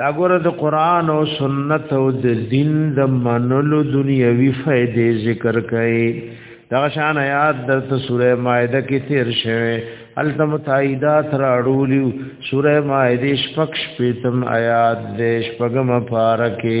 دا ګوره د قران او سنت او د دین د منلو دنیوي فائدې ذکر کړي دا شان آیات د سوره مائده کې تیر شوه الته متایدات راړولی سوره مائده شپږ شپږم آیات د شپږم پارکه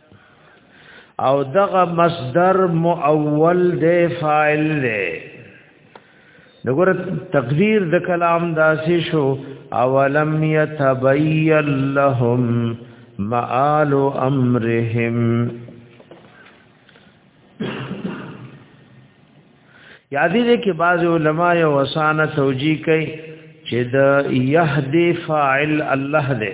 او دغه مصدر مؤول دی فاعل دی دغه تقدیر د کلام داسې شو اولم یتبین لهم مآل امرهم یادی دې کې بعض علما یو وسانه توجیه کوي چې د یهدی فاعل الله دی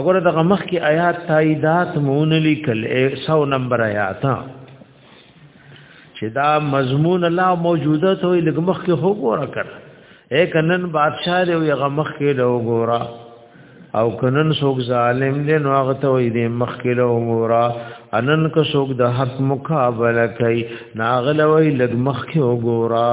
اگر دغه مخ کې آیات تاییدات مون لیکل 100 نمبر آیات چې دا مضمون لا موجوده ته لګ مخ کې هو ګوره کړ اے کنن بادشاہ دی یو مخ کې له ګوره او کنن څوک ظالم دی نو هغه ته وي دی مخ کې له ګوره انن که څوک د حق مقابله کوي ناغلوي لګ مخ کې وګورا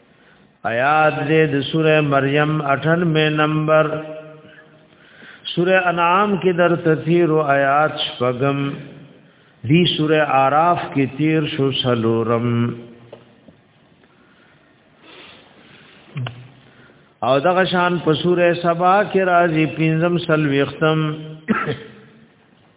آیات دې د سوره مریم 98 نمبر سوره انعام کې در تفسیر او آیات شپږم دی سوره আরাف کې تیر شو سلورم او دغه شان په سوره سبا کې راځي پنځم سلوختم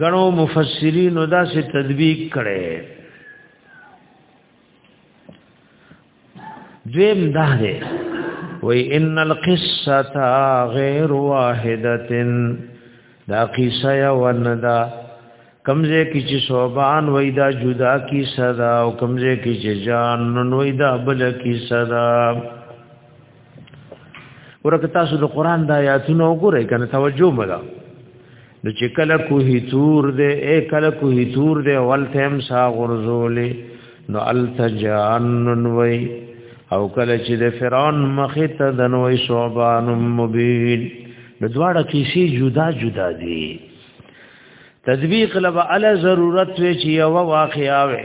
غنو مفسرین دا سه تدبیق کړي دویم دا دی وی ان القصه غیر واحده دا قصه یو نه ده کمزه کی چې صوبان وای دا جدا کی صدا او کمزه کی چې جان نن وای دا بل کی صدا ورکه تاسو د قران د آیاتونو وګورئ کنه توجه مګا نو چې کله کوه تور دې اے کله کوه تور دې اول تم سا غرزولې نو التجانن وای او کله چې د فرعون مخه ته د نوې صوبان مبین د دواړه کیسې جدا جدا دي تدبیق لبا علی ضرورت وی چې یو واقعا وی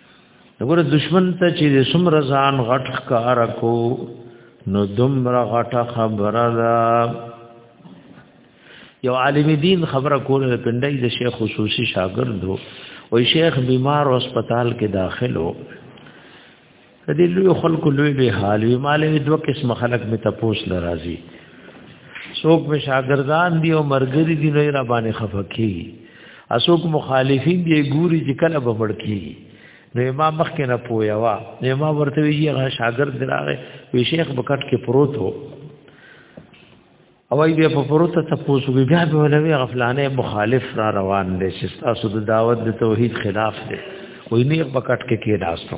وګوره دشمن ته چې د سم رضان غټ کار کو نو دمر غټه خبره ده یو عالم دین خبره کوله د پندای د شیخ خصوصي شاګرد وو وای شیخ بیمار او هسپتال کې داخل وو د دې لوی خلکو لوی به حال وی مالې دوه قسم خلک می تپوس ناراضي څوک به شاګردان دی او مرګري دی نه را باندې خفقي اسوک مخالفین دی ګوري چې کله به مړ کیږي نو امام مخ کې نه پویا وا نو امام ورته وی هغه شاګرد دراغه وی شیخ بکټ کې پروت هو او ای بیا په پروت ته پوسو بیا به ولوي غفلانه مخالف را روان دي چې تاسو د دعوت د توحید خلاف دي وی نه بکټ کې کې راستو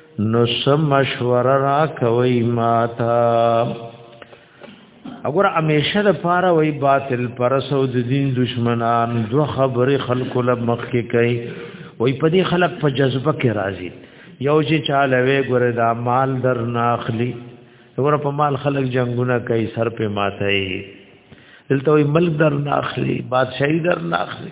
نو سم مشوره را کوي ماتا اگر همیشه د پاره وای باطل پر سو د دین دشمنان دو خبره خلق له مخ کې کوي وای په دې خلق په جذبه کې راځي یو چې چاله وی ګره دا مال در ناخلی ور په مال خلق جنگونه کوي سر په ماته دلته وای ملک در ناخلی بادشاہي در ناخلی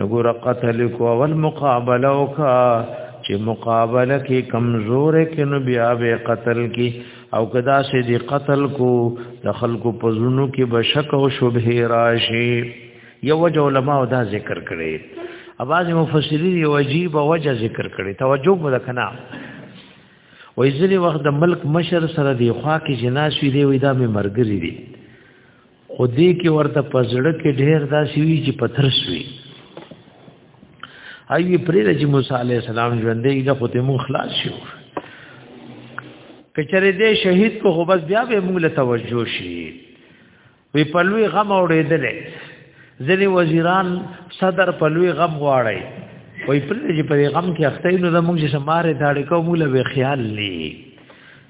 نګور قتل کو اول مقابله وکا چې مقابله کې کمزور کې نو بیا به قتل کې او کدا سي دي قتل کو د خلکو په زړونو کې بشک او شبهه راشي یو وجه علما او دا ذکر کړي اواز مفسرین یو عجیب وجه ذکر کړي توجه وکنا وای ځلې وخت د ملک مشر سره دی خوا کې جناش وی دی وای دا مې مرګري دي خو دې کې ورته پزړه کې ډېر داسې وی چې پتر شوي ایوی پرې چې موسی عليه السلام ژوندې دا خو ته مون خلاص شو کچره دې شهید کو خو بس بیا به موږ له توجه شي وی په لوی غم اورېدل ځنې وزیران صدر په لوی غم غواړي وی پرې چې په غم کې اخته نو زموږ چې سماره داړې کومه له خیال لې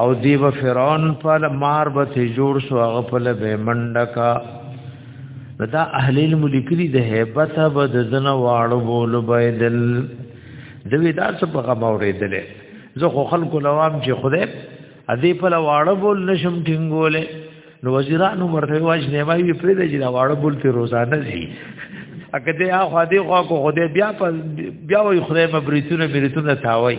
او دی و فرعون پر مار به جوړ شو هغه په لبه منډکا دا اهل علم لیکلي د hebat به د زنه واړو بول بيدل دوی دا څه په غم اورېدلې زه خو خلکو لوام چې خدای ا دې په لواړو بول نشم ټینګولې نو وزیرانو مرته واج نه وایي پرې دې چې لواړو بول ته روزانه زی اګه دې اخو دې خو کو خدای بیا په بیا وي خدای مبریتونه مریتونه تاوي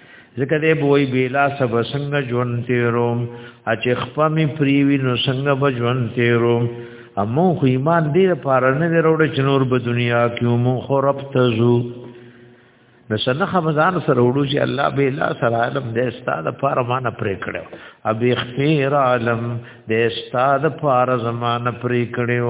ځکه دې بوئی بیلا سب څنګه ژوند تیروم اچ خپمې پریوی نو څنګه به ژوند تیروم امو خو ایمان دې لپاره نه وروړ چې نور په دنیا کې مو خو رب تزو نو څنګه خمزان سره وړو چې الله بیلا سره عالم دې استاد لپاره مان پرې کړو ابي خیر عالم دې استاد لپاره زمانه پرې کړو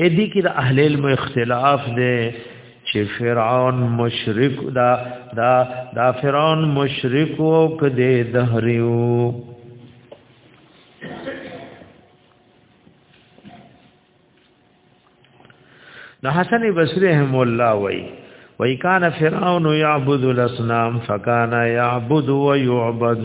اې دې کې د اهل علم اختلاف دی چې فرعون مشرک دا دا دا فرعون مشرک او کده دهریو نو حسن بصری رحم الله وای وای کان فرعون یعبد الاصنام فکان یعبد و یعبد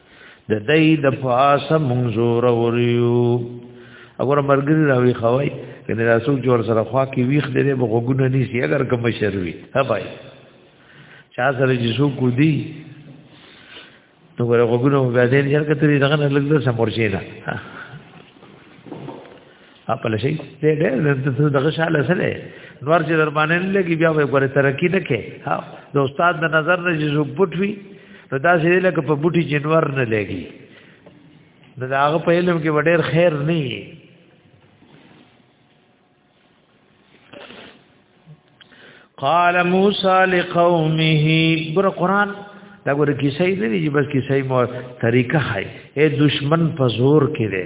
د دې د پاسه مونږ زور وریو اگر مرګري راوي خوي کنه راسو جوړ سره خوا کې ویخ دې به غوګونه نيسي اگر کوم شروي ها بھائی چا سره چې سو کو دی نو ور غوګونه به دې نه کتري دغه نه لګل سمورشي نه خپل شي دې دې دغه شاله سره نور چې در باندې لګي بیا به ګوره ترقی نه کې ها د استاد د نظر نه چې زوبټ وی نو دا چې لکه په بوټي جنور نه لګي نو دا هغه په علم کې وړر خیر نه قال موسی لقومه ګور قران دا ګور کیسې دې چې بس کیسې مو طریقه هاي اے دشمن په زور کې ده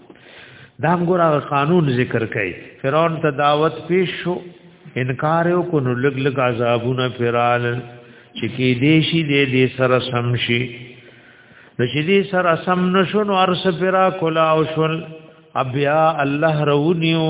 دا ګور قانون ذکر کړي فرعون ته دعوت پیش شو انکار یو کو نو لګ لګ عذابونه فرال چې کې دیشي دې دې سره سم شي نو چې دې سره سم نشو نو ارس فرا کلا او شل ابیا الله رونیو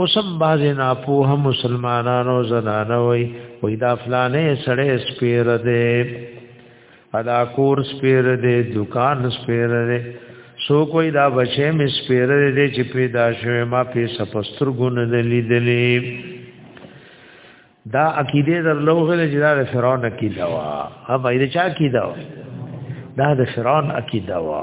اوسم باز نه پوه مسلمانانو زنانه وي وې دا فلانه سړې سپیر دې ادا کور سپیر دې دکان سپیر دې سو کوئی دا بچې مې سپیر دې چې پیدا شوه ما په سپستر ګون دې لیدلې دا عقیده در لوغله چې دا فرعون عقیده وا هغه دې چا عقیده وا دا د فرعون عقیده وا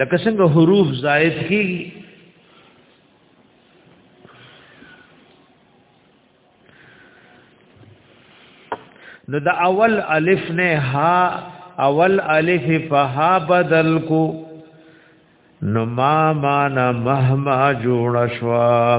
لکه څنګه حروف زائد کیږي نو د اول الف نه ها اول الف فها بدل کو نو ما معنا مهما جوړ شوا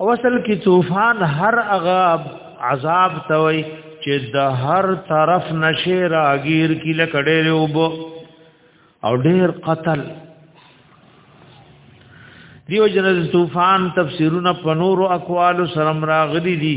او اصل کې طوفان هر اغاب عذاب توي چې د هر طرف نشه راګیر کې لکړې روب او ډېر قتل دیو جن طوفان تفسیرونه پنور اقوال سرم راغلي دي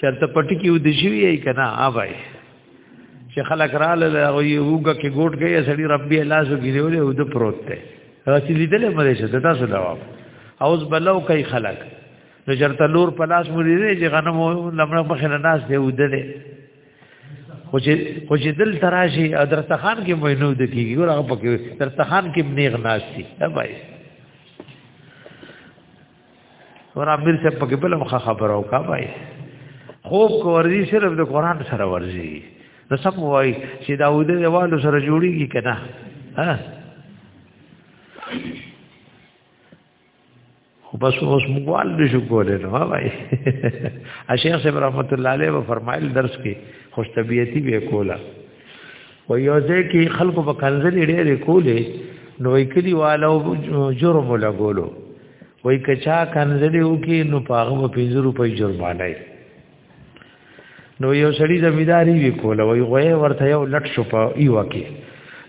چرته پټ کیو د شوی ای کنه ها بھائی چې خلک را لاله او یوګه کې ګوټ گئی سړی ربي الله سو ګیرو له ود پروت ته راځي لیدل مده شه تاسو دا اوس بلو کوي خلک نو چرته لور پلاس مری دی چې غنم لمړ مخه نه ناس دی ودلې خو چې خو چې دل تراشي درستخان کې مینو د کیږي ګور هغه پکې درستخان کې بنیغ ناشتي دا بای ورامیر سے پکې بل مخه خبر او کا وای خوب کو ورزي صرف د قران سره ورزي نو سم وای چې دا ودې دیوالو سره جوړیږي کنه ها خو بس اوس موږ وال نشو کولای نو وای اشیخ صاحب رحمت الله علیه و فرمایل درس کې خوش طبیعتی به کوله و یوځه کې خلکو په کنځلې ډېرې کولې نو وی کلی والو جرم لګولو وی کچا کنځلې وکي نو پاغه په 50 روپۍ جرمانه نو یو سړی زمیداری وی کوله وی غوې ورته یو لټ شو په ایو کې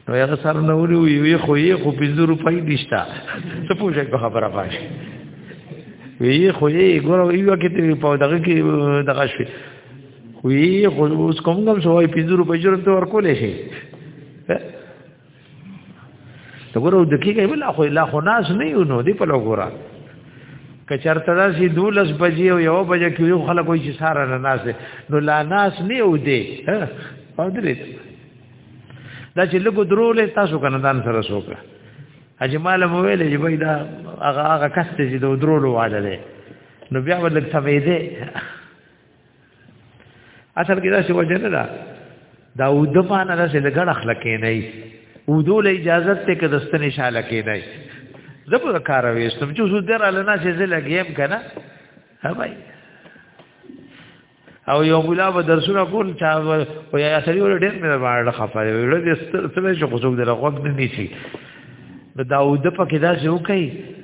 نو هغه سر نو وی وی خو یې خو 50 روپۍ دشتا څه پوښتنه په خبره پاشه وی خو یې ګور ایو کې په دغه کې دغه شوی وی خو اوس کوم کوم شوې 50 روپۍ جرم ته ورکولې شي ته ګورو د کیږي بل خو لا خو ناس نه یو نو دی په لګورا کچرته دا سي دولس بجې او یو بجې کې یو خلک وي چې ساره نه ناس نو لا ناس نه یو دی او درې دا چې لګو درولې تاسو کنه دان سره سوکه اجمال مو ویلې چې بای دا هغه هغه کس چې د درولو واده دی نو بیا ولک ثبې دی اصل کې دا څه وجه نه ده دا ود معنا دا څه لګړ اخلاق نه ای ودو له اجازه ته کې دستنې شاله کې نه ای زبر کار وېستم چې زو در علنا چې زه لګیم کنه ها بھائی او یو مولا به درسونه کول چا او یا سړي ور ډېر مې باندې خفه وي ور دې ستل څه شو خو څوک درغوږ نه نیسی نو داوود په کې دا څه وکړي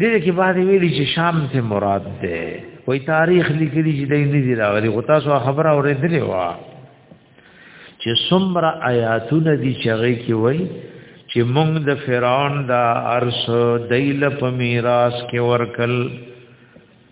دې کې بعد ویلي چې شام ته مراد ده وای تاریخ لیکلی چې دای نه دی راغلی خو تاسو خبره اورېدلې وا چې څومره آیاتونه دي چې هغه کې وای چې موږ د فرعون دا ارس دایله په میراث کې ورکل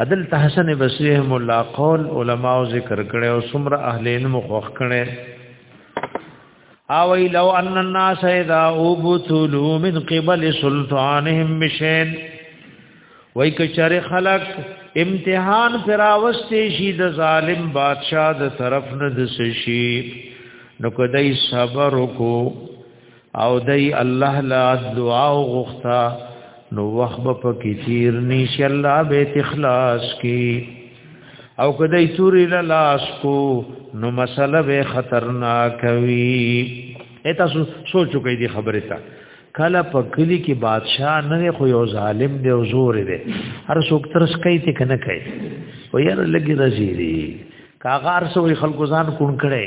عدل تحسن بصری هم الله قول علما او ذکر کړي او سمره اهل علم خوخ کړي او لو ان الناس اذا ابتلوا من قبل سلطانهم مشين وای کچره خلق امتحان فراوستې شي د ظالم بادشاہ د طرف نه د شي نو کدی صبر کو او دای الله لا دعا او غوښتا نو وخب په کثیر نش الله به اخلاص کی او کدی سوری لاس کو نو مسله به خطرناک وی اته سوچو کې دی خبره تا کله په کلی کې بادشاہ نه خو یو ظالم دی او زور دی هر څوک ترس کوي ته کنه کوي و یاره لګي رزي دي کاغار سوې خلکو ځان کون کړي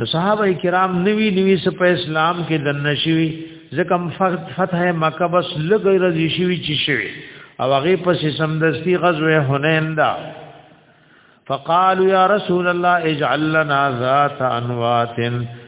نو صحابه کرام نوی نوی څه په اسلام کې دنه شوی زکم فتح مکه بس لګی رضی شوی چې شوی او هغه پس سمدستی غزوه حنین دا فقالوا یا رسول الله اجعل لنا ذات انوات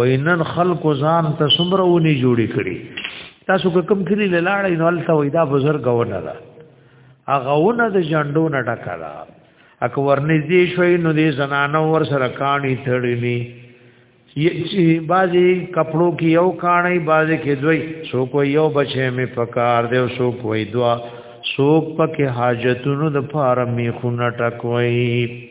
وینن خلق ځان ته سمره ونی جوړی کړي تاسو کوم کلی لاړ نو الته وای دا بزرګ ونه ده هغه ونه د جندو نه ډکلا اک ورنږدې شوی نو دې زنانو ور سره کانی تړلی یی بازی کپړو کې یو کانی بازی کې دوی سو کو یو بچې می پکار دی سو کوی دوا سو پکې حاجتونو د فارمې خونه ټکوي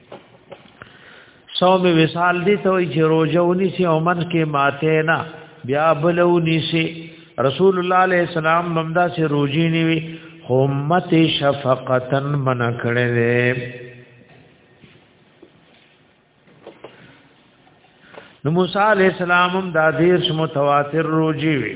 صوم وصال دي ته وي چې روزه ونی سي او من کې ماته نه بیا بلونی سي رسول الله عليه السلام بمدا سي روزي نیوي همت شفقتن من کړي دي نو موسی عليه السلام هم دا دیرش متواتر روزي وي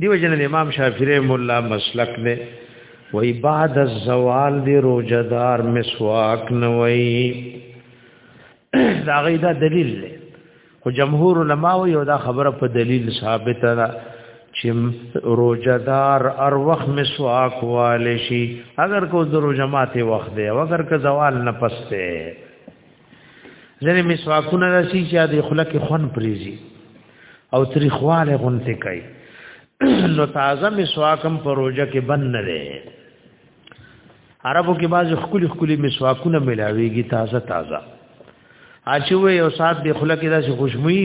دیو جن امام شافعی رحم الله مسلک دی وای بعد الزوال دی روزدار مسواک نه وای دا غیدا دلیل دی خو جمهور علما وای دا خبره په دلیل ثابته ده چې روزدار ار وخت مسواک والے شي اگر کو درو جماعت وخت دی اگر که زوال نه پسته ځنې مسواکونه راشي چې د خلک خون پریزي او تریخواله غونته کوي نو تازه مسواکم پروژه کې بند نه دی عربو کې بعض خکلی خکلی مسواکونه ملاويږي تازه تازه اچوي او سات به خلک داسې خوشبوئی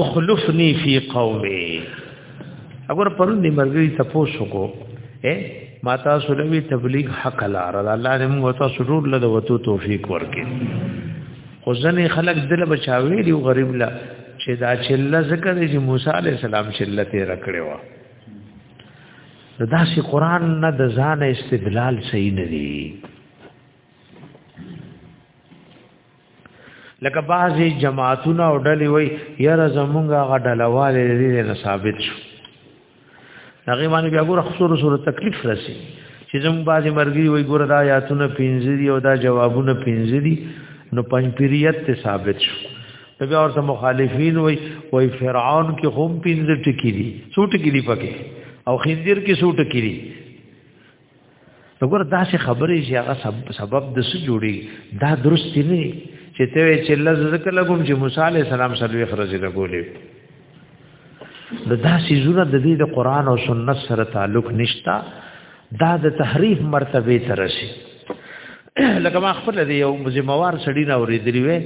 اخلفنی فی قومی اگر پرون دی مرګری تاسو کو اے ما تاسو لوي تبلیغ حق لار الله دې موږ تاسو ټول له وته توفیق ورکړي خو ځنې خلک دل بچاوي دی غریب لا چې دا چله ذکر دی چې موسی علی السلام چله ته رکړې و دا سي قران نه د ځان استدلال صحیح نه دی لکه بعضی جماعتونه او ډلې وای یاره زمونږه غډلواله لري نه ثابت شو هغه باندې بیا ګور خسور سره تکلیف رسی چې زموږ بعضی مرګي وای ګور دا یاتونه پینځه دي او دا جوابونه پینځه دي نو پنځپیریت ته ثابت شو دغه اورته مخالفین وای وای فرعون کې هم پینځه ټکی دي څو ټکی دي پکې او خندیر کې څو ټکی دي وګور دا چې خبرې چې هغه سبب سبب د څه جوړي دا درست نه چې ته چې لز ذکر لګوم چې موسی عليه السلام صلی الله علیه وسلم لګولې د دا سيزونه د دې د قران او سنت سره تعلق نشتا دا د تحریف مرتبه ترسي لکه ما خپل دی یو مزموار سړی نه اورېدلی وې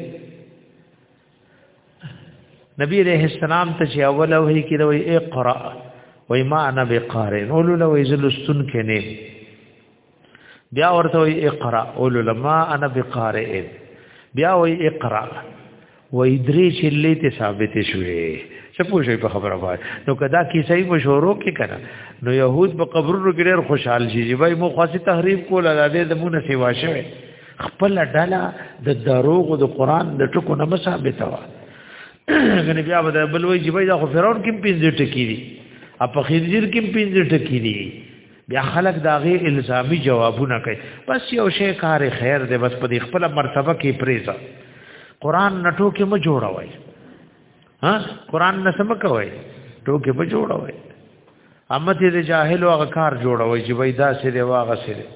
نبی علیہ السلام ته چې اول وحی کې دوی اقرا وای ما انا بقارئ اولو لو یزلستون کې نه بیا ورته وای اقرا اولو لما انا بقارئ بیا وای اقرا وای درې چې لیته ثابت شوې څه پوښي په خبره وای نو کدا کی صحیح په شورو کې کړه نو يهود په قبرونو کې ډېر خوشحال شي چې وای مو خاصه تحریف کوله د دې دمونه سیوا شوه خپل ډله د دروغ د قران د ټکو نه ثابته و غنی بیا به بل وی چې دا خو فرعون کې پینځه ټکی دي اپ خنزیر کې پینځه ټکی دي بیا خلک داغه الزامي جوابونه کوي بس یو شی کار خیر دی بس په خپل مرتبه کې پریزا قران نټو کې مو جوړوي ها قران نه سم کوي ټوکې به جوړوي امت دې جاهل او غکار جوړوي چې وای دا سې دی واغه سې دی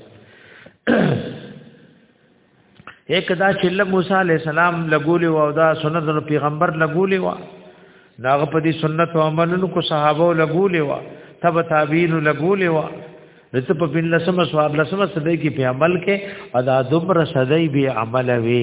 یک دا چې له موسی عليه السلام لګولې و او دا سنت پیغمبر لګولې و داغه په دې سنت او عملونو کو صحابه لګولې و تب تابعین لګولې و دته په بن لسمه سواب لسمه صدې کې په عمل کې ادا دبر صدې به عمل وی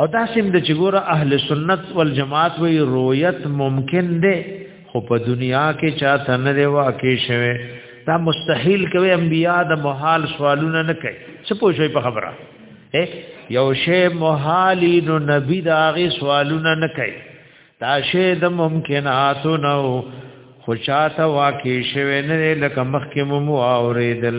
او دا سیم د چګور اهل سنت والجماعت وی رویت ممکن دی خو په دنیا کې چا تنه دی واقع شوه دا مستحیل کوي انبیا د محال سوالونه نه کوي څه پوښوي په خبره یو شی محالی نو نبی دا غي سوالونه نه کوي دا شی د ممکنات نو خو چا ته واقع شوه نه لکه مخکې مو اوریدل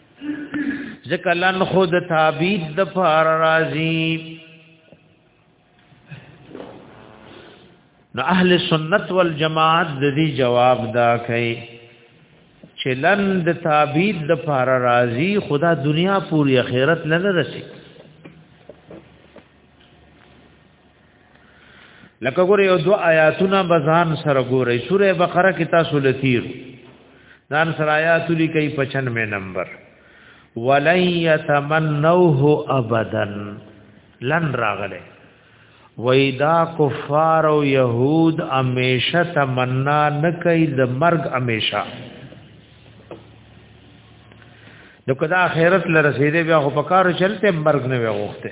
ځکه لن خود تعبید د فار راضی نو اهل سنت والجماعت د دې جواب دا کوي چې لن د تعبید د فار راضی خدا دنیا پوری اخرت نه رسي لکه ګوره یو دو آیاتونه بزان سره ګوره سوره بقره کې تاسو لتیر ځان سره آیات لیکي 95 نمبر ولن يتمنوه ابدا لن راغله وېدا کفار او يهود اميشه تمنا نه کوي د مرګ اميشه نو کدا آخرت لرسیدې بیا خو پکارو چلته مرګ نه وغوښته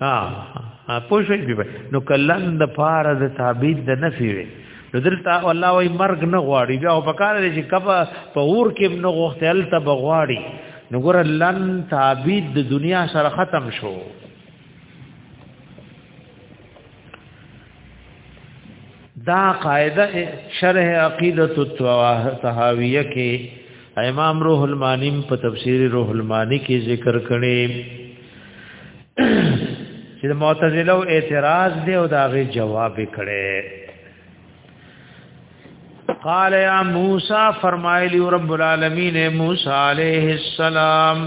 ها پوه شئ نو کلن د پار د تعبید د نفی وي نو دلته الله وای مرګ نه غواړي بیا په کار دی چې کبه په اور کې نه غوښته ال ته بغواړي نو ګور لن تعبید د دنیا سره ختم شو دا قاعده شرح عقیده التهاویه کې امام روح المانی په تفسیر روح المانی کې ذکر کړي چې معتزله اعتراض دی او داغه جواب کړي قال یا موسی فرمایلی رب العالمین موسی علیہ السلام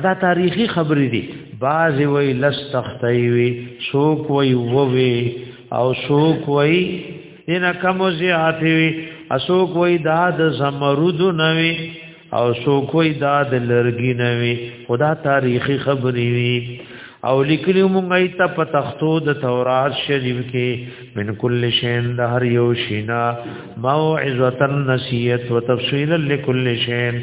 ادا تاریخی خبرې دي باز وی لس تختې وی شوک وی ووي او شوک وی ان کم زیات وی اسوک وی داد زمرود نوي او شوک وی داد لرګي نوي خدا تاریخی خبرې وی او لیکلی مونږه ته په تختو د تورات شریف کې من کل شین د هر یو شینا موعظه نصیحت وتفصیلا لكل شین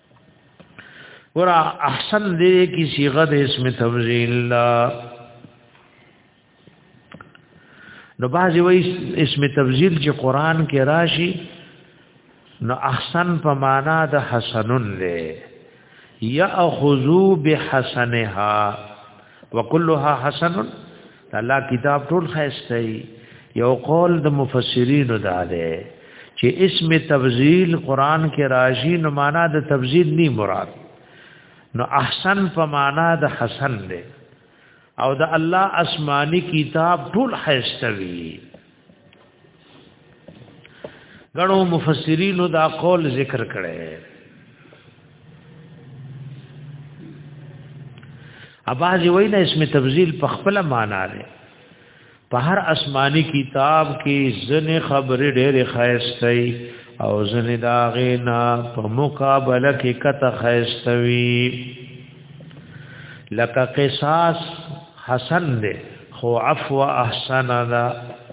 ورا احسن دې کی صيغه د اسم تفضیل لا نو باز وی اسم تفضیل چې قران کې راشي نو احسن په معنا د حسنن له یاخذو بحسنها وکلها حسن الله کتاب ټول خسته یو قول د مفسرین دا ده چې اسم تفضیل قران کې راځي نو معنا د تفضیل نی مراد نو احسن په معنا د حسن ده او د الله آسمانی کتاب ټول خسته وی غنو مفسرین دا قول ذکر کړي اباز وینا اسم تبذیل په خپل معنا لري په هر آسماني کتاب کې ځنې خبرې ډېرې خایستې او ځنې داغې نه په مقابله کې کته خایستوي لکه قصاص حسن دې خو عفو احسن ده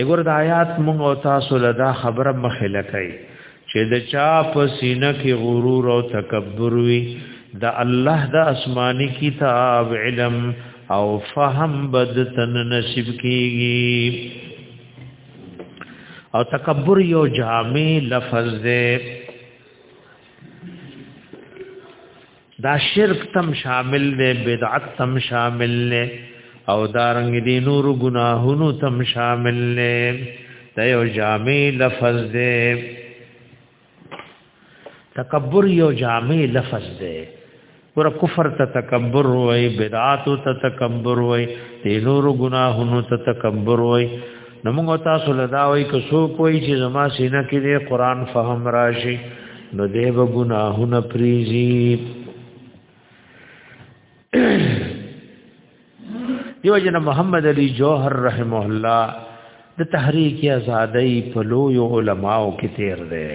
اګور د آیات مونږ او تاسو له دا خبره مخه لکای چې د چا په سینه کې غرور او تکبر وي د الله د آسماني کتاب علم او فهم بد تن نصیب کیږي او تکبر یو جامع لفظ دی دا شرک تم شامل دی بدعت تم شامل دی او دارنګ دی نور گناهونو تم شامل دی دا یو جامع لفظ دی تکبر یو جامع لفظ دی ور کفر ته تکبر وای بدعات ته تکبر وای دی نور گناهونو ته تکبر وای نو موږ تاسو لدا وای که سو کوی چې زما سینه کې قرآن فهم راشي نو دی به ګناهونه پریزي دیو جن محمد علی جوهر رحمه الله د تحریک ازادۍ په لوی علماو کې تیر دی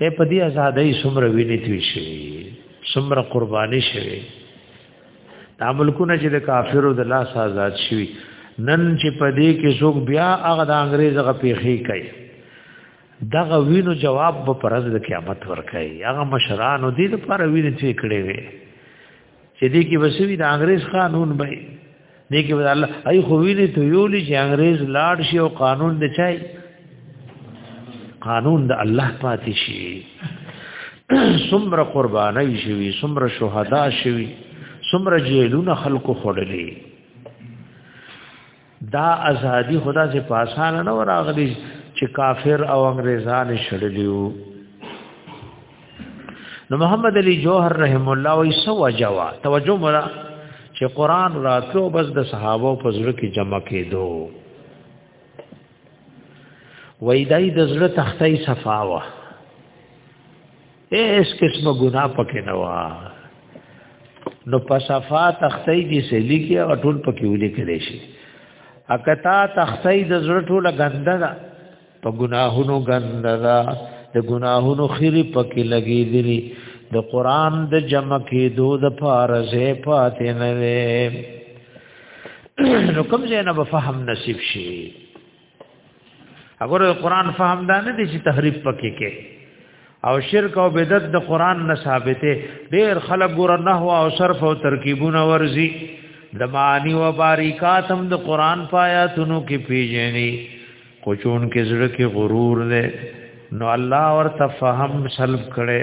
اے په دې ازادۍ څومره ویني توی شي څومره قرباني شي دا ملکونه چې د کافرو د لاس آزاد شي نن چې په دې کې څوک بیا هغه د انګريز غ پیخي کوي دغه وینو جواب به پرز د قیامت ورکړي هغه مشرانو دې لپاره ویني چې کړې وي چې دې کې وسوي د انګريز قانون به دې کې به الله اي خو ویني ته یو لې چې انګريز لاړ شي او قانون د چای قانون د الله پاتې شي سمر قرباني شوي سمر شهدا شوي سمر جیلونه خلکو خړلې دا ازادي خدا سے پاسان نه وراغلی چې کافر او انګريزان شړلیو نو محمد علی جوهر رحم الله وی سو جوا توجه مرا چې قران راتلو بس د صحابه په زړه کې جمع کېدو وای دای د زړه تختای صفاوه هیڅ قسمه ګناه پکې نه و نو په صفا تختې کې سلی کې او ټول پکې ولې کړې شي اکتا تختې د زړه ټوله ګنده ده په ګناهونو ګنده ده د ګناهونو خيري پکې لګې دي د قران د جمع کې دو د فارزه پاتې نه نو کوم ځای نه به فهم نصیب شي اگر قرآن فهم دا نه دي چې تحریف پکې کې او شرک او بدعت د قرآن نه ثابته ډېر خلک ګور نه هو او صرف او ترکیبونه ورزي د معنی و باریکات هم د قرآن پایاتونو کې پیژني کوچون کې زړه کې غرور نه نو الله ورته فهم سلب کړي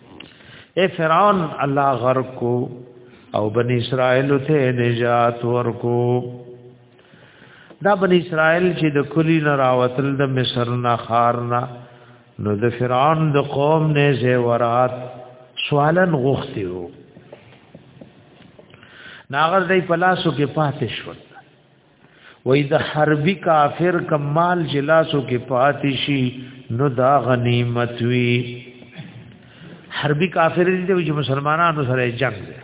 اے فرعون الله غرق کو او بنی اسرائیل ته نجات ورکو دا بنی اسرائیل چې د کلی نه راوتل د مصر نه خار نه نو د فرعون د قوم نه زیورات سوالن غوښتي وو ناغر دای پلاسو کې پاتې شول وای د حربي کافر کمال جلاسو کې پاتې شي نو دا غنیمت وی حربي کافر دې چې مسلمانانو سره جنگ دی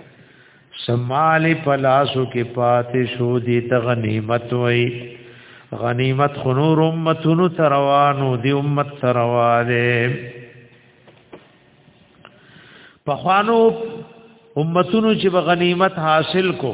سمال پلاسو کې پاتې شو دې ته غنیمت وای غنیمت خنور امتونو تروانو دی امت ترواله په خوانو امتونو چې به غنیمت حاصل کو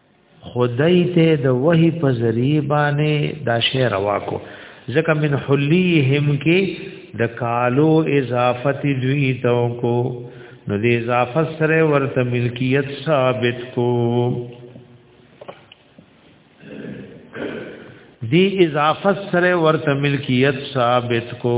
خدای ته د وحی په ذریعہ باندې دا شی روا کو ځکه من حلیهم کې د کالو اضافت دوی تو کو نو د اضافت سره ورته ملکیت ثابت کو دی اضافت سره ورته ملکیت ثابت کو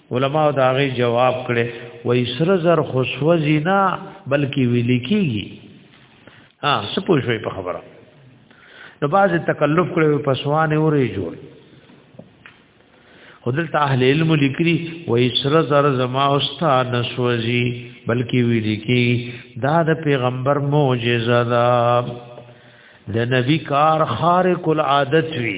علما دا غي جواب کړي وای سره زر خوشو زینا بلکې ویل کیږي ها سپو شوي په خبره نو باز تکلف کړي په سوانه اورې جوړ خدل ته اهل علم لیکري وای سره زر زما اوستا نسوځي بلکې ویل کی دا د پیغمبر معجزه ده د نبی کار خارق العادت وی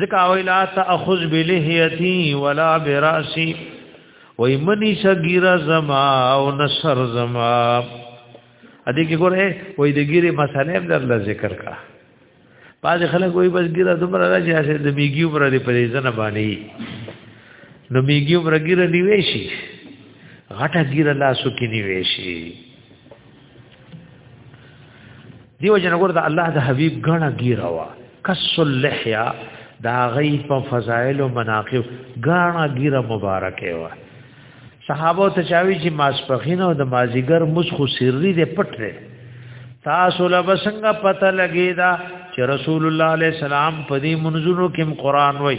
ذکا ویلا تاخذ بلهیتی ولا براسی وای منی صغیرا زما او نصر زما ا دې کې ګوره وای د ګیره مسالې هم در ذکر کا باز خلک وای بس ګیره دومره راځي چې د میګیو پر دې پرې ځنه باندې نو میګیو پر ګیره نیوي شي غټه ګیره لاسو کې نیوي شي دیو جن ګور د الله د حبیب غنا ګیرا وا کس اللحیا دا غی په فضائل او مناقب غنا ګیرا مبارکه وا صحابه ته چاوي چې ماسپخین او د مازیګر مسخو سری دې پټ لري تاسو له بسنګ پته لګی دا چې رسول الله علیه السلام په دې منځونو کې قرآن وای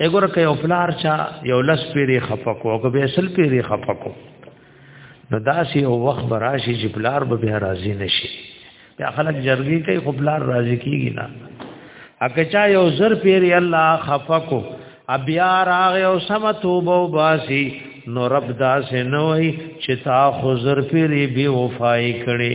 اګور کې او پلار چا یو لس پیری خفقو او به اصل پیری خفقو نو داسې او وخت براشي چې پلار به بیا راضي نشي بیا خلک جرګي کوي خو پلار راضي کیږي نه اګه چا یو زر پیری الله خفقو بیا راغ او سم توبه وباسي نو رب داسې نه وي چې تا خو زر پیری بي وفای کړي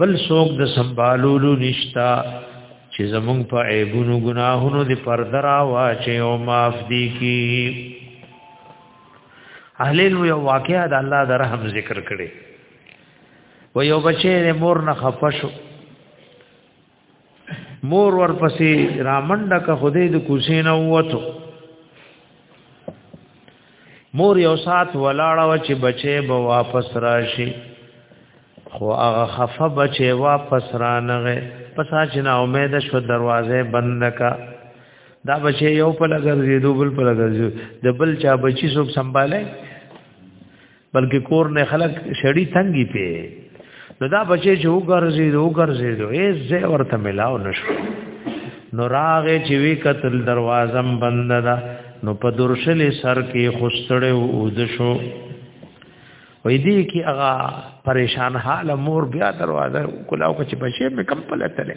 بل څوک د سنبالولو نشتا چې زمونږ په عیبونو ګناهونو دې پرده راواچي او معاف دي کی اهل یو واقعا د الله د رحم ذکر کړي و یو بچی مور نه خفشو مور ورپسې رامنډه که خدای د کوسې نه ووتو مور یو سات ولاړه و چې بچې به واپس راشي خو هغه خفه بچې واپس رانغه پسا چې نا امید شو دروازه بند کا دا بچې یو په لګرځي دوبل په لګرځي د بل چا بچي څوک سنباله بلکې کور نه خلک شړی تنګي پی نو دا بچي چې وګرځي دو وګرځي دو یې زه ورته ملاو نشو نو راغه چې وی قتل دروازم بند ده نو په درشل سر کې خوستړې او د شو وې دې کې هغه پریشان حال مور بیا دروازه کولاو چې بچي مې کم پلتلې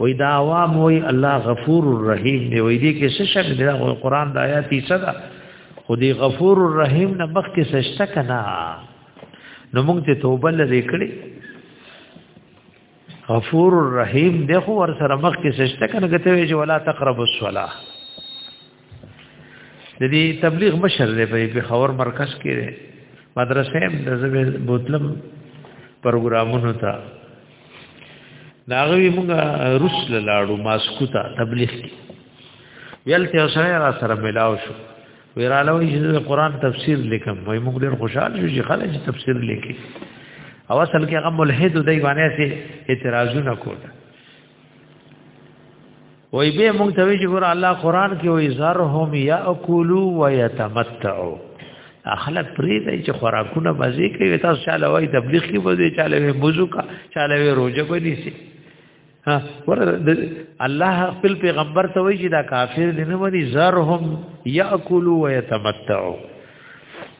وې دا عوام وې الله غفور الرحیم دی وې دې کې څه شک دی دا قرآن د آیات یې صدا خو دې غفور الرحیم نه مخ کې سشته کنا نو موږ ته توبه لري کړې غفور الرحیم دغه ور سره مخ کې سجده کنه ګته وی چې ولا تقربوا الصلاه د دې تبلیغ مشر دی په پېښور مرکز کې دی مدرسې هم د زبې بوتلم پروګرامونو ته داغوی موږ روس لاړو ماسکو ته تبلیغ کې یلته اوسره را سره ملاو شو ویرالو چې د قران تفسیر لیکم وای موږ ډېر خوشاله شو چې خلک تفسیر لیکي او اصل کې هغه ملحد دی باندې سي اعتراضونه کوله وای به مونږ ته وی چې ګور الله قران کې وای زرهم یاکلوا ويتمتعوا اخلاق پرې دی چې خوراکونه مزه کوي تاسو چاله وای تبلیغ کې بده چاله وی موضوع کا چاله وی روزه بنی سي ها ور الله خپل پیغمبر ته وای چې دا کافر دي نه وني زرهم یاکلوا ويتمتعوا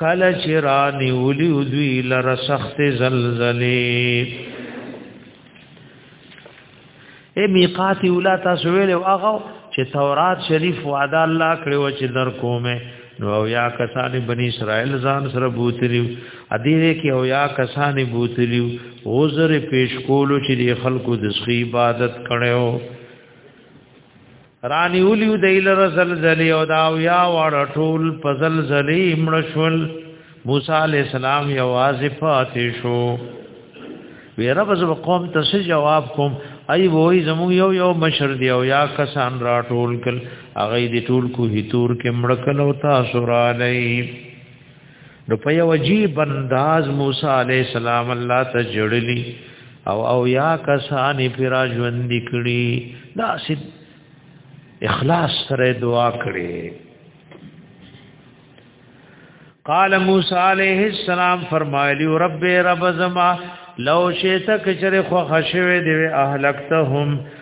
کله چې رانی ولي دوی لره سخت زلزلې اے میقات اولا تاسو ویل او هغه چې تورات شریف وعده الله کړو چې در کومه نو یا کسان بنی اسرائیل ځان سره بوتلیو ادیره کې او یا کسان بوتلیو عذر پیش کولو چې خلکو د عبادت کړو رانی اولیو دیل رزل زلی او داو یا وار ټول پزل زلی امرشول موسی علیہ السلام یواز فاتح شو وی رب از قوم ته څه جواب کوم ای وای زمو یو یو مشر دی او یا کسان را ټول کل اغه دی ټول کو هی تور کې مړکل او تاسو را لای نو په یو عجیب انداز موسی علی السلام الله ته جړلی او او یا کسانی پر ژوند کړي دا سید اخلاص سره دعا کړي قال موسی علیہ السلام فرمایلی رب رب زما لو شیتک چر خو خشوی دی اهلکتهم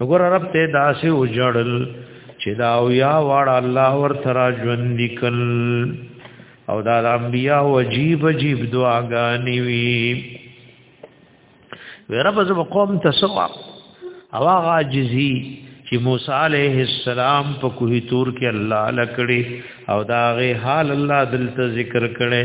وګوره رب ته داسې وجړل چې دا او یا واړ الله ور ترا ژوند کل او دا انبیا وجیب جیب دعاګانی وی ورب ز قوم تسوا او هغه عاجزی چې موسی علیه السلام په کوه تور کې الله لکړي او دا غي حال الله دلته ذکر کړي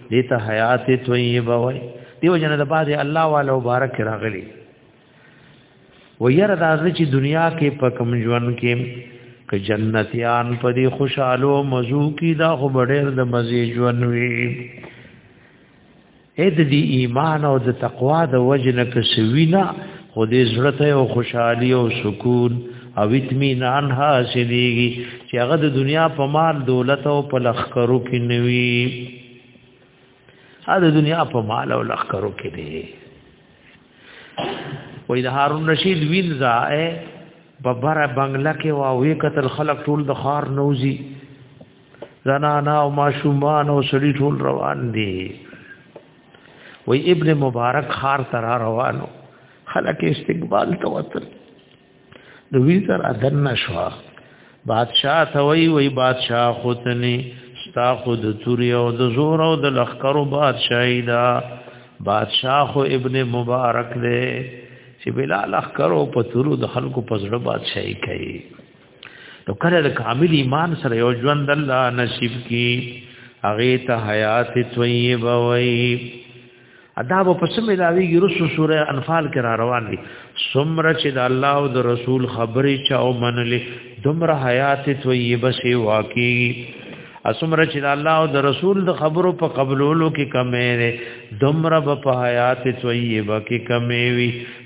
دې ته حیات طیبه وای دیو جن د باز الله والا مبارک راغلی و یره دا چې دنیا کې په کم ژوند کې ک جنتیان په دې خوشاله مزو کې دا خو ډېر د مزي ژوند وي اې د ایمان او د تقوا د وجنه کې سوینا خو دې زړه ته او خوشحالي او سکون او اطمینان حاصلېږي چې هغه د دنیا په مال دولت او په لخرو کې نوي هغه د دنیا په مال او لخرو کې دی وې د هارون رشید ویل ځای په بره بنگله کې واوې قتل خلق ټول د خار نوزي زنانا او ماشومان او سړي ټول روان دي وی ابن مبارک خار تر روانو خلک استقبال ته وتل د ویزر اذن نشوا بادشاہ ته وی وی بادشاہ خوتنی ستا خود توری او د زور او د لخرو بادشاہی دا بادشاہ خو ابن مبارک دی چې بلا لخرو په تورو د خلکو په زړه بادشاہی کوي نو کله د کامل ایمان سره یو ژوند الله نصیب کی هغه ته حیات طیبه وای ادا په پس ملاوی رسو سوره انفال کې را روان دي سمره چې د الله او د رسول خبرې چا او منلې دمر حیات طیبه سی واقعي اسمره چې د الله او د رسول د خبرو په قبولولو کې کمې ده دمر په حیات طیبه کې کمې وي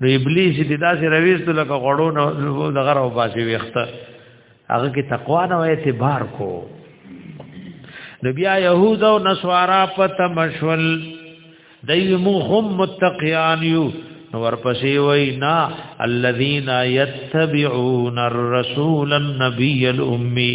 نو ابلیس دې داسې رويست لکه غړو نو دغه راو باسي وخته هغه کې تقوا نه وای اعتبار کو نو بیا يهود او نصارا پت مشول دایمو هم متقیان یو نو ورپسې وای نا الذين يتبعون الرسول النبي الامي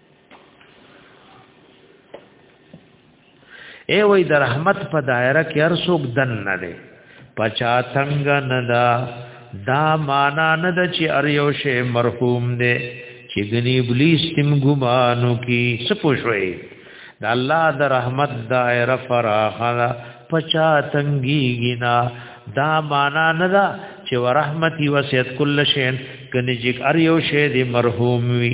اے وای د رحمت په دایره کې هر څوک دن نه دی پچا تنگ نه دا دا معنا نه د چې ار یو شی مرحوم دی چې غنی ابلیس تم ګمانو کی سپوشوي د الله د رحمت دایره فراخه پچا تنگی گنا دا معنا نه دا چې ورحمتي وسعت کل شین کني جګ ار یو شی دی مرحوم وی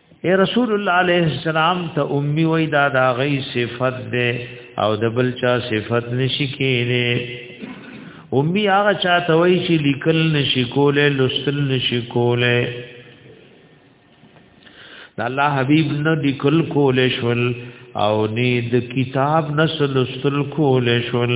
اے رسول الله علیه السلام ته امي وای دا دا غي صفت ده او د بل چا صفت نشي کېږي امي هغه چا ته وای چې لیکل نشي کوله لوستل نشي کوله د الله حبيب نه لیکل کوله شول او نه د کتاب نسل لوستل کوله شول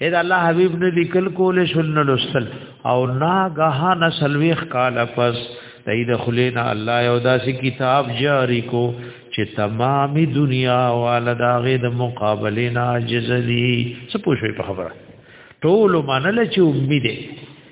اې دا الله حبيب نه لیکل کول شل لسل او نا غها نسلويخ کال پس تید خلینا الله یو داسې کتاب جاری کو چې تمامي دنیا والداغه د مقابله نه عاجز دي څه پوښي په خبره ټول منل چې امید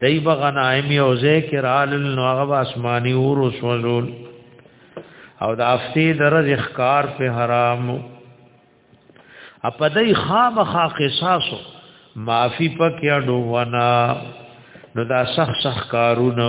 دای په غنایم یو ذکر آل نو هغه اسماني اور وسوزول او د افتی درز اخکار په حرام اپدای خامخا قصاصو معافی پکې اډو ونا نو دا سخت سخت کارونه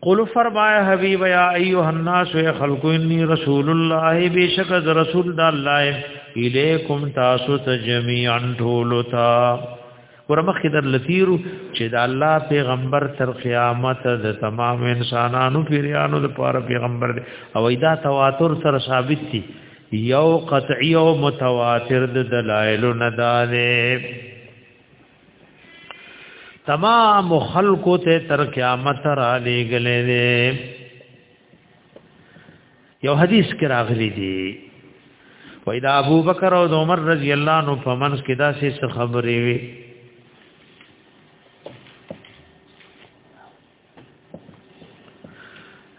قل فرمایا حبیب یا ایها الناس یا خلق انی رسول الله بیشک از رسول د الله الیکم تاسو ته جميعا ټولتا ورمخ در لثیرو چې د الله پیغمبر تر قیامت د تمام انسانانو پیرانو د پاره پیغمبر دی او ایدا تواتر سره ثابت دي یو قطعی او متواتر د دلایل نه داله تمام خلق ته تر قیامت را لېګلې دي یو حدیث کې راغلي دي وای دا ابو بکر او عمر رضی الله عنه په منځ کې دا څه خبرې وي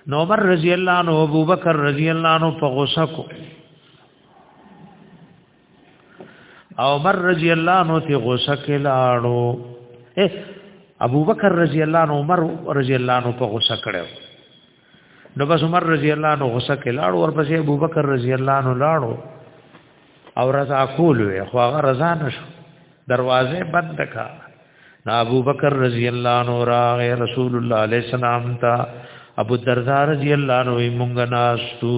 نو عمر رضی الله عنه ابو بکر رضی الله عنه په غوسه کو او مر رضی الله عنه ته غوسه کلاړو ابو بکر رضی الله عنه عمر رضی الله عنه په غوسه کړو نو بس عمر رضی الله عنه غوسه کلاړو ورپسې ابو بکر رضی الله عنه لاړو او رضا کول وي خو هغه رضا نشو دروازه بند کا نا ابو بکر رضی الله عنه راغ رسول الله علیه السلام تا ابو الدرداء رضی الله عنه مونږ ناستو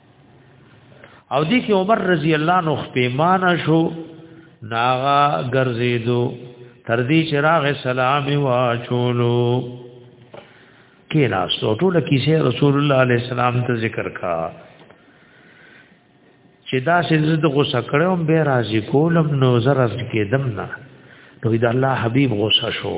او دې کې عمر رضی الله عنه خپېمانه شو ناغا ګرځېدو تر دې چې راغ سلام واچولو کې ناستو ټول کیسه رسول الله علیه السلام ته ذکر کا چې دا چې زه غوسه کړم به راضي کولم نو زره کېدم نه نو دا الله حبيب غوسه شو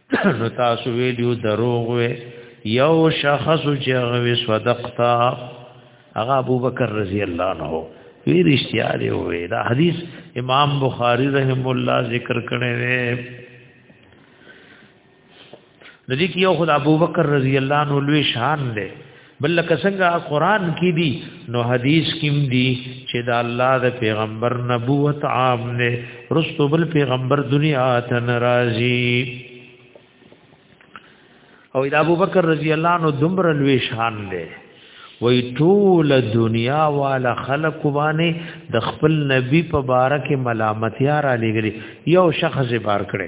نو تاسو ویلو دروغ وې یو شخص چې هغه صدقتا هغه ابوبکر رضی الله عنه وی رښتیا دی وې دا حدیث امام بخاری رحم الله ذکر کړی دی د دې کې یو خدای ابوبکر رضی الله عنه لوی شان دی بل لکه څنګه قران کې دي نو حدیث کې دي چې دا الله د پیغمبر نبوت عام نه رسو بل پیغمبر دنیا ته ناراضي او دا ابو بکر رضی الله عنه دمر لوی شان دی وی ټول دنیا والا خلق باندې د خپل نبی په بارکه ملامتیا را لګري یو شخص بار کړي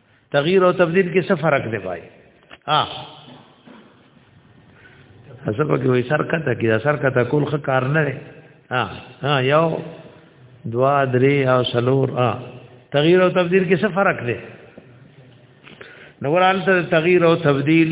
تغییر او تبديل کې څه فرق دی بھائی ها اصل په کې وې سر کته کې سر کته کول خ کار نه دی ها ها یو دوا درې او سلور ها تغییر او تبديل کې څه فرق دی نو ورالته تغییر او تبديل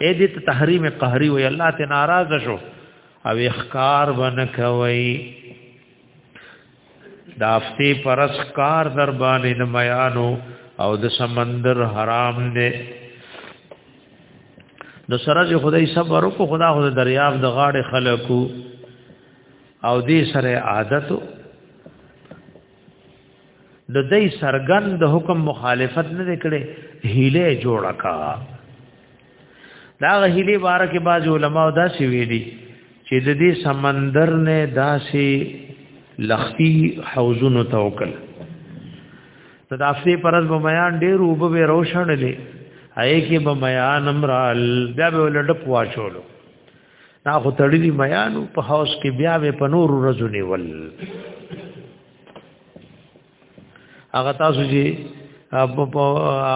اې دې ته تحریم قهری وی الله ته ناراض شو او اخکار ون کوي دافتی پرس کار در باندې نه میانو او د سمندر حرام نه نو سره چې خدای صبر وکړو خدا خو دریاب د غاړې خلکو او دې سره عادت د دې سرګن د حکم مخالفت نه کړي هیله جوړه کا دا هیله بار کې باز علماء دا سی ویلي چې د دې سمندر نه داسې لختی حوزونو توکل د دافتی پرز به میان ډیر وب به روشن لې آی کې به میان امرال بیا به لډ پوا شولو نا خو تړلی میانو په هاوس کې بیا به پنور رزونی ول هغه تاسو چې په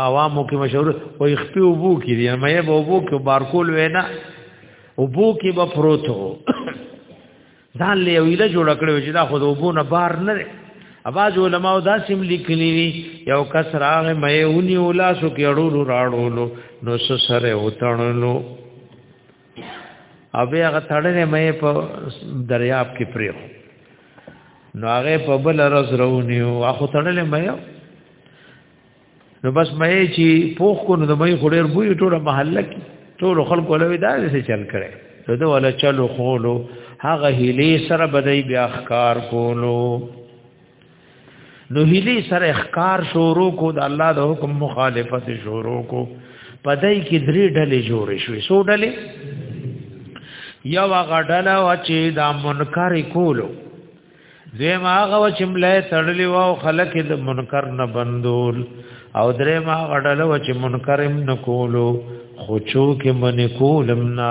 عوامو کې مشهور او خپل وبو کې دی مې به وبو کې بارکول وینا وبو کې به پروتو ځان له ویله جوړ کړو چې دا خود وبو نه بار نه دی اواز علماء دا سیم لیکلی وی یو کس راغ مې اونی ولا سو کې اړولو راړولو نو سره وتړلو او بیا هغه تړلې مې په دریاب کې پریو نو هغه په بل راز رونی او هغه تړلې مې نو بس مې چې پوخ کو نو د مې خډیر بوې ټوله محله کې ټول خلکو له ودا سره چل کړي نو دا ولا چلو خولو هغه هلي سره بدای بیا ښکار کولو نو هلی سره اخکار شورو کو د الله د حکم مخالفت شورو کو پدای کې درې ډلې جوړې شوې سو ډلې یو هغه ډله و چې دا منکر کولو زم هغه و چې ملې تړلې و او خلک د منکر نه بندول او درې ما غډله و چې منکرم نه کولو خو چو کې من کولم نه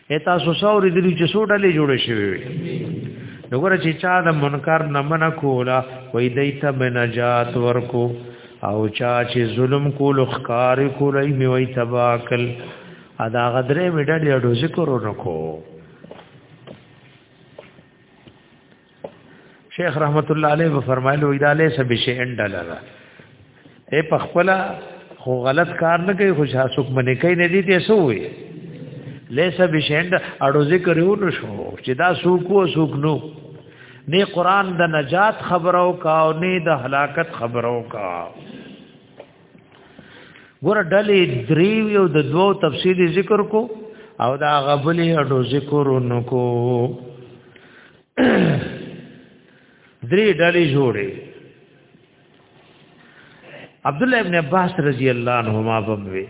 اتا سوساوري د لوچ سوډلې جوړې شوی وي وګوره چې چا د منکر نه من کولا وې دیت من نجات ورکو او چا چې ظلم کول خکار کولای می وې تباکل ادا غدرې میډه ډېر ذکر ورکو شیخ رحمت الله علیه و فرمایلو اذا ليس بشيء دلرا اے پخپلا خو غلط کار نه کوي خو شاسوک منې کوي نه دي ته سوې ليس بشيء اړو ذکر یو نو شو چې دا سوکو سوک نو نه قران د نجات خبرو کا او نه د هلاکت خبرو کا ګور ډلې دریو یو د دوو تفصیلی ذکر کو او دا غبلې اډو ذکر نکو درې ډلې جوړې عبد الله ابن عباس رضی الله عنهما بموي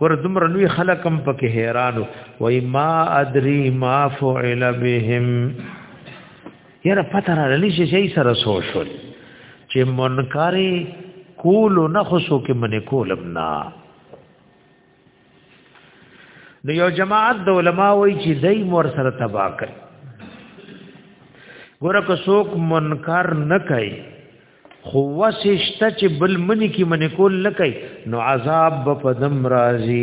ور دمر لوی خلقم پکې حیرانو وای ما ادري ما فعل بهم یره پته را للی شي شي سره سو شو چې منکاری کول نه خصو کې من کولم نه نو یو جماعت د علما وای چې دای مور سره تبا کړ ګوره که څوک منکر نه کوي خو وسشته چې بل منی کی منی کول نه کوي نو عذاب به پدم راضي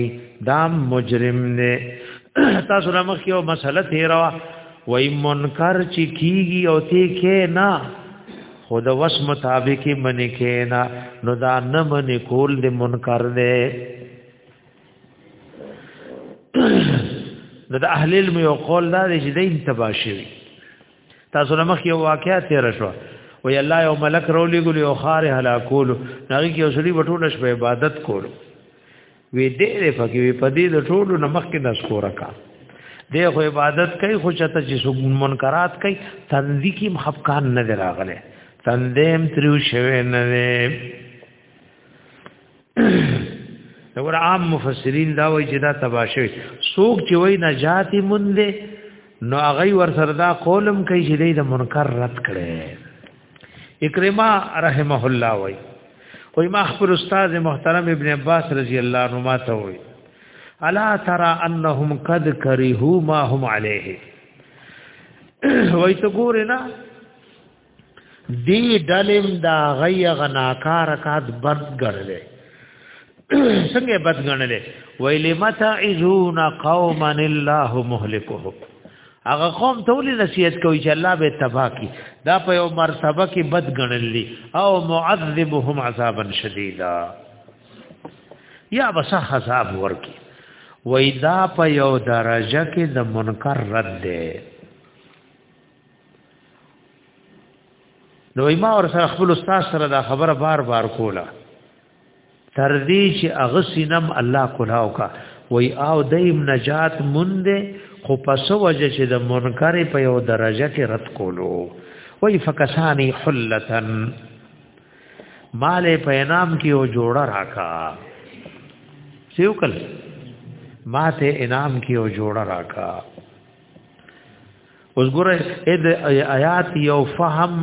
دام مجرم نه تاسو را مخ یو مسله تیروا وای منکر چې کیږي او تی کې نه خود وس مطابق منی کې نه نو دا نه منی کول د منکر نه د اهل علم یو قول دا دی چې دین تباشوي تاسو له مخ یو واقعیا تیر شو وی الله یو ملک رولی ګل یو خار هلاکول نغی کې اوسړي بټول شپه عبادت کول وی دې فقې وی پدې د ټولو نمخ کې داس کو رکا دې خو عبادت کوي خو چته چې سو منکرات کوي تندې کې مخفقان نه دراغله تندې هم تریو شوه نه دا ور عام مفسرین دا وایي چې دا تباشه سوق چې وای نجات مونږ نو هغه ور سره دا قولم کوي چې د منکر رد کړي اکرما رحمه الله وای او ما خبر استاد محترم ابن عباس رضی الله عنه ما ته وای الا ترى انهم قد كرهوا ما هم عليه وای ته ګور نه دی دلم دا غی غناکار کات بد ګړلې څنګه بد ګړلې ویل متا اذون قوما الله مهلكهم هغه قوم ته ولې نصیحت کوي چې الله به تبا کی دا په یو مرتبه کې بد ګڼلې او معذبهم عذابا شدیدا یا بس حساب ورکی وای دا په یو درجه کې د منکر رد ده نو ما ور سره خپل استاد سره دا خبره بار بار کوله تر دې چې هغه سینم الله کولاو کا وای او دیم نجات مونږ خو پس وجه چې د منکر په یو درجه کې رد کولو وای فکسانی حلتن مال په انعام کې یو جوړه راکا سیوکل ماته انعام کې یو جوړه راکا اوس ګوره اې د آیات یو فهم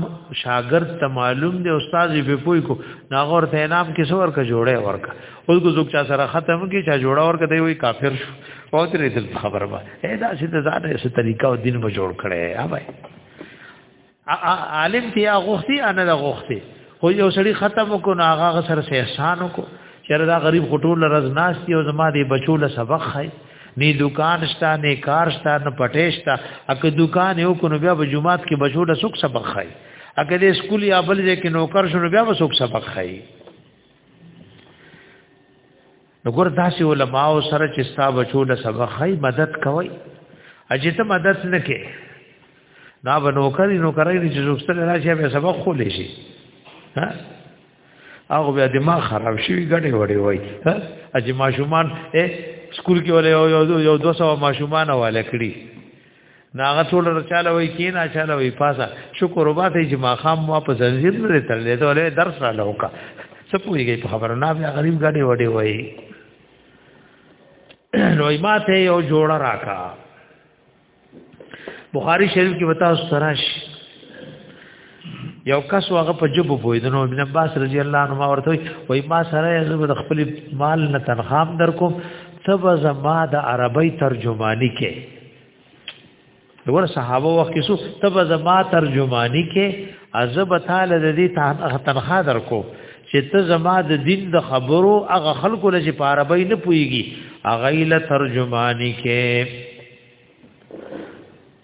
شاګرد ته معلوم دی استاد یې په پوي کو ناغور ته نام کې څور کا جوړه ورکا اوس کو څوک چا سره ختم کې چا جوړه ورکا دی وی کافر شو او ترې دل خبره ما اې دا چې ته ځان یې طریقه او دین مو جوړ کړي ها بھائی عالم تی غوختی انا د غوختی خو یو سړی ختم کو نو هغه سره سه احسان کو چر دا غریب خټول رز ناس دی او زما دی بچو له سبق خای نی دکان شتا نی کار شتا نه پټې شتا اګه دکان یو کو نو بیا په جمعات کې بچو له سوک سبق خای اګه د اسکول یا بل ځای کې نوکر شنو بیا به سوک سبق خای نګور داسې علما او سره چې ستا بچو له سبا خی مدد کوي اجه ته مدد نه کې دا بنو کوي نو کوي چې زوستل راشي به سبا خولې شي ها هغه بیا دماغ خراب شي ګډې وړې وای ها اجه ماشومان اے سکول کې ولې یو یو 200 ماشومان والے کړی ناغه ټول رچاله وای کې نه چاله وای پاسا شکر وبا ته چې ما خام ما په زنجیر نه تړلې ته ولې درس را لوکا څه پوریږي په خبره نه بیا غریب غاډي وډي وای نو ما ته یو جوړ راکا بخاری شریف کې وتا سراش یو کس هغه په جبو پوی د نو ابن عباس رضی الله عنه ورته وای ما سره یې د خپل مال نه تنخام در کوم تب زما د عربی ترجمانی کې دور صحابه وخت کې سو تب زما ترجمانی کې عذاب تعالی د دې تنخوا در کو چې ته زما د دین د خبرو هغه خلکو لږ په عربی نه پويږي هغه له ترجمانی کې